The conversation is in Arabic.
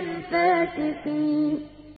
الفاسقين